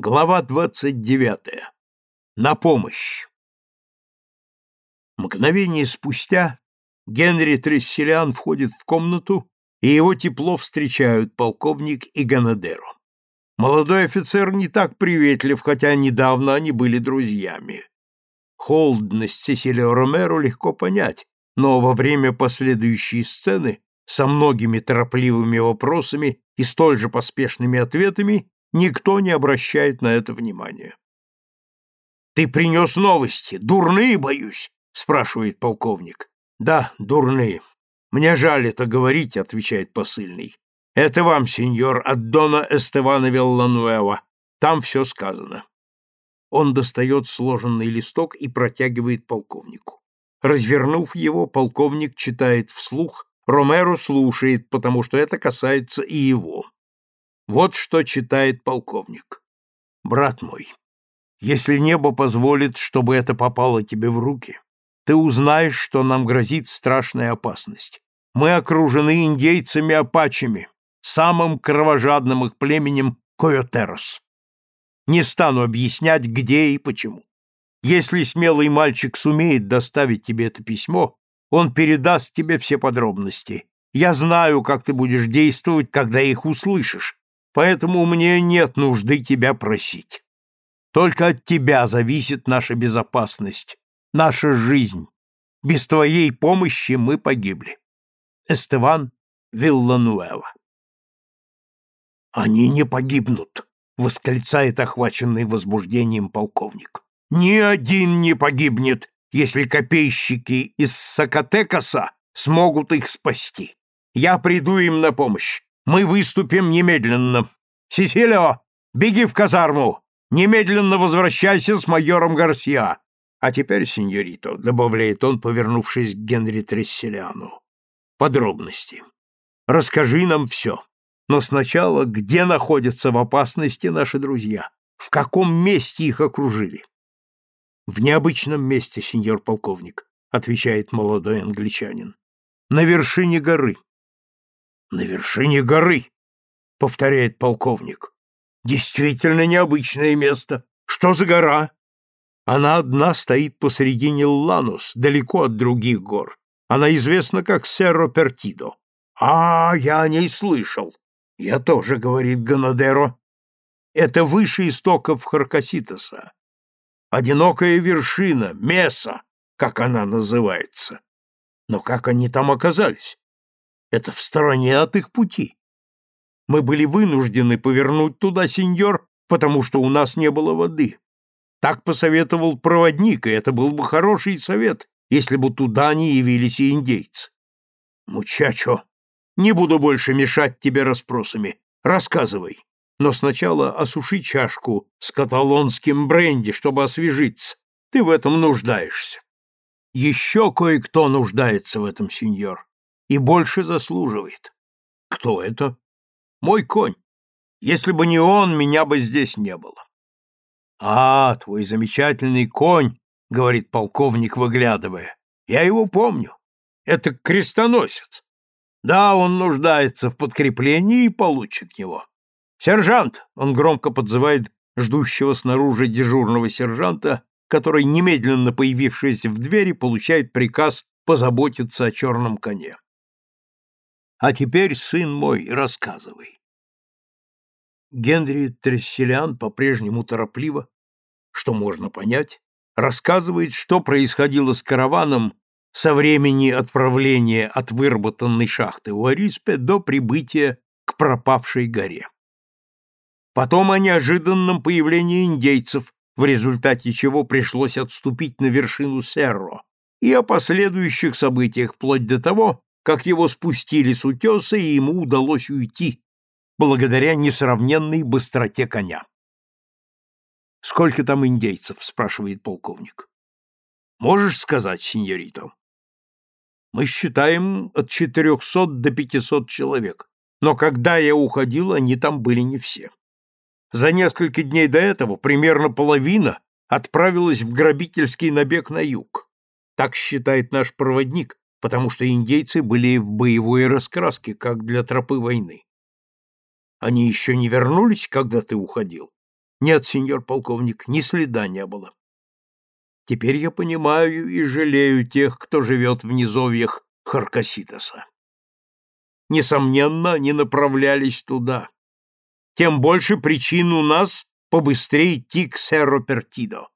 Глава двадцать 29. На помощь. Мгновение спустя Генри Тресселян входит в комнату, и его тепло встречают полковник и Ганадеро. Молодой офицер не так приветлив, хотя недавно они были друзьями. Холодность Сесилио Ромеро легко понять, но во время последующей сцены со многими торопливыми вопросами и столь же поспешными ответами Никто не обращает на это внимания. «Ты принес новости. Дурные, боюсь?» — спрашивает полковник. «Да, дурные. Мне жаль это говорить», — отвечает посыльный. «Это вам, сеньор, от Дона Эстевана Веллануэва. Там все сказано». Он достает сложенный листок и протягивает полковнику. Развернув его, полковник читает вслух, Ромеро слушает, потому что это касается и его. Вот что читает полковник. «Брат мой, если небо позволит, чтобы это попало тебе в руки, ты узнаешь, что нам грозит страшная опасность. Мы окружены индейцами-апачами, самым кровожадным их племенем Койотерос. Не стану объяснять, где и почему. Если смелый мальчик сумеет доставить тебе это письмо, он передаст тебе все подробности. Я знаю, как ты будешь действовать, когда их услышишь, поэтому мне нет нужды тебя просить. Только от тебя зависит наша безопасность, наша жизнь. Без твоей помощи мы погибли. Эстеван Виллануэва. Они не погибнут, восклицает охваченный возбуждением полковник. Ни один не погибнет, если копейщики из Сакатекаса смогут их спасти. Я приду им на помощь мы выступим немедленно. Сесилио, беги в казарму! Немедленно возвращайся с майором Гарсиа. А теперь, сеньорито, — добавляет он, повернувшись к Генри Тресселиану, — подробности. Расскажи нам все. Но сначала, где находятся в опасности наши друзья? В каком месте их окружили? — В необычном месте, сеньор полковник, — отвечает молодой англичанин. — На вершине горы. — на вершине горы, — повторяет полковник. Действительно необычное место. Что за гора? Она одна стоит посредине Ланус, далеко от других гор. Она известна как Серро Пертидо. А, я о ней слышал. Я тоже, говорит Ганадеро. Это выше истоков Харкаситоса. Одинокая вершина, меса, как она называется. Но как они там оказались? Это в стороне от их пути. Мы были вынуждены повернуть туда, сеньор, потому что у нас не было воды. Так посоветовал проводник, и это был бы хороший совет, если бы туда не явились и индейцы. Мучачо, не буду больше мешать тебе расспросами. Рассказывай. Но сначала осуши чашку с каталонским бренди, чтобы освежиться. Ты в этом нуждаешься. Еще кое-кто нуждается в этом, сеньор и больше заслуживает. Кто это? Мой конь. Если бы не он, меня бы здесь не было. А, твой замечательный конь, говорит полковник, выглядывая. Я его помню. Это крестоносец. Да, он нуждается в подкреплении и получит его. Сержант, он громко подзывает ждущего снаружи дежурного сержанта, который, немедленно появившись в двери, получает приказ позаботиться о черном коне. А теперь, сын мой, рассказывай. Генри Тресселян по-прежнему торопливо, что можно понять, рассказывает, что происходило с караваном со времени отправления от выработанной шахты у Ариспе до прибытия к пропавшей горе. Потом о неожиданном появлении индейцев, в результате чего пришлось отступить на вершину Серро, и о последующих событиях вплоть до того, как его спустили с утеса, и ему удалось уйти, благодаря несравненной быстроте коня. «Сколько там индейцев?» — спрашивает полковник. «Можешь сказать, сеньорито?» «Мы считаем от четырехсот до пятисот человек, но когда я уходил, они там были не все. За несколько дней до этого примерно половина отправилась в грабительский набег на юг. Так считает наш проводник, потому что индейцы были в боевой раскраске, как для тропы войны. Они еще не вернулись, когда ты уходил? Нет, сеньор полковник, ни следа не было. Теперь я понимаю и жалею тех, кто живет в низовьях Харкаситоса. Несомненно, они направлялись туда. Тем больше причин у нас побыстрее идти к Серо Пертидо.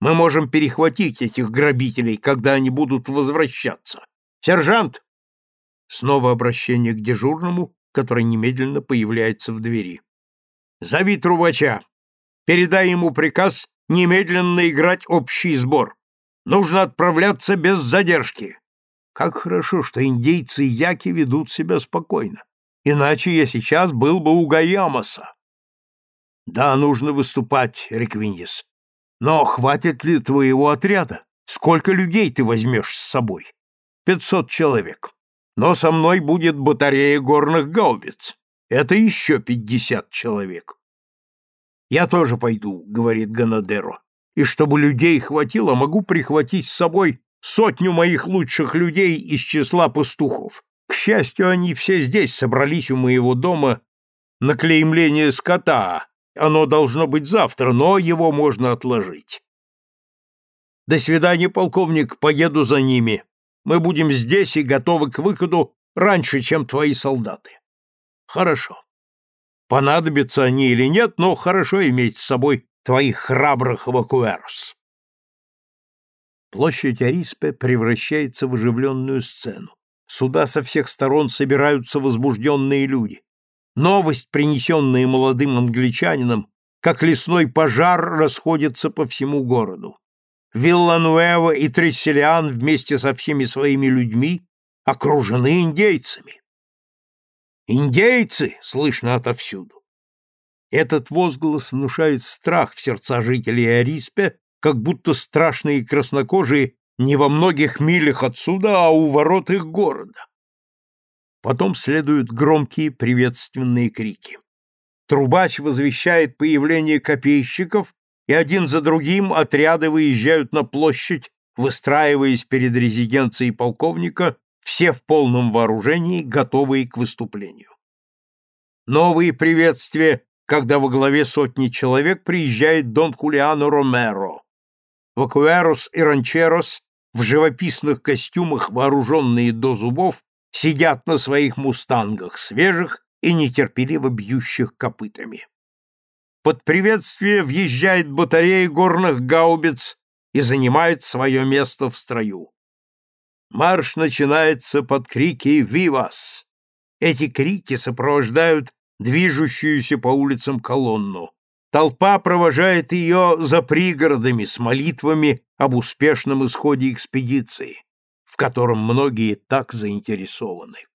Мы можем перехватить этих грабителей, когда они будут возвращаться. «Сержант!» Снова обращение к дежурному, который немедленно появляется в двери. «Зови трубача! Передай ему приказ немедленно играть общий сбор. Нужно отправляться без задержки!» Как хорошо, что индейцы и яки ведут себя спокойно. Иначе я сейчас был бы у Гаямаса. Да, нужно выступать, Реквиньес. Но хватит ли твоего отряда? Сколько людей ты возьмешь с собой? Пятьсот человек. Но со мной будет батарея горных гаубиц. Это еще пятьдесят человек. «Я тоже пойду», — говорит Ганадеро. «И чтобы людей хватило, могу прихватить с собой сотню моих лучших людей из числа пастухов. К счастью, они все здесь собрались у моего дома на клеймление скота. Оно должно быть завтра, но его можно отложить. До свидания, полковник, поеду за ними. Мы будем здесь и готовы к выходу раньше, чем твои солдаты. Хорошо. Понадобятся они или нет, но хорошо иметь с собой твоих храбрых эвакуэрс. Площадь Ариспе превращается в оживленную сцену. Сюда со всех сторон собираются возбужденные люди. Новость, принесенная молодым англичанином, как лесной пожар, расходится по всему городу. Виллануэва и Тресселиан вместе со всеми своими людьми окружены индейцами. «Индейцы!» — слышно отовсюду. Этот возглас внушает страх в сердца жителей Ариспе, как будто страшные краснокожие не во многих милях отсюда, а у ворот их города. Потом следуют громкие приветственные крики. Трубач возвещает появление копейщиков и один за другим отряды выезжают на площадь, выстраиваясь перед резиденцией полковника, все в полном вооружении, готовые к выступлению. Новые приветствия, когда во главе сотни человек приезжает Дон Хулиано Ромеро. Вакуэрос и Ранчерос в живописных костюмах, вооруженные до зубов, сидят на своих мустангах, свежих и нетерпеливо бьющих копытами под приветствие въезжает батарея горных гаубиц и занимает свое место в строю. Марш начинается под крики «Вивас!». Эти крики сопровождают движущуюся по улицам колонну. Толпа провожает ее за пригородами с молитвами об успешном исходе экспедиции, в котором многие так заинтересованы.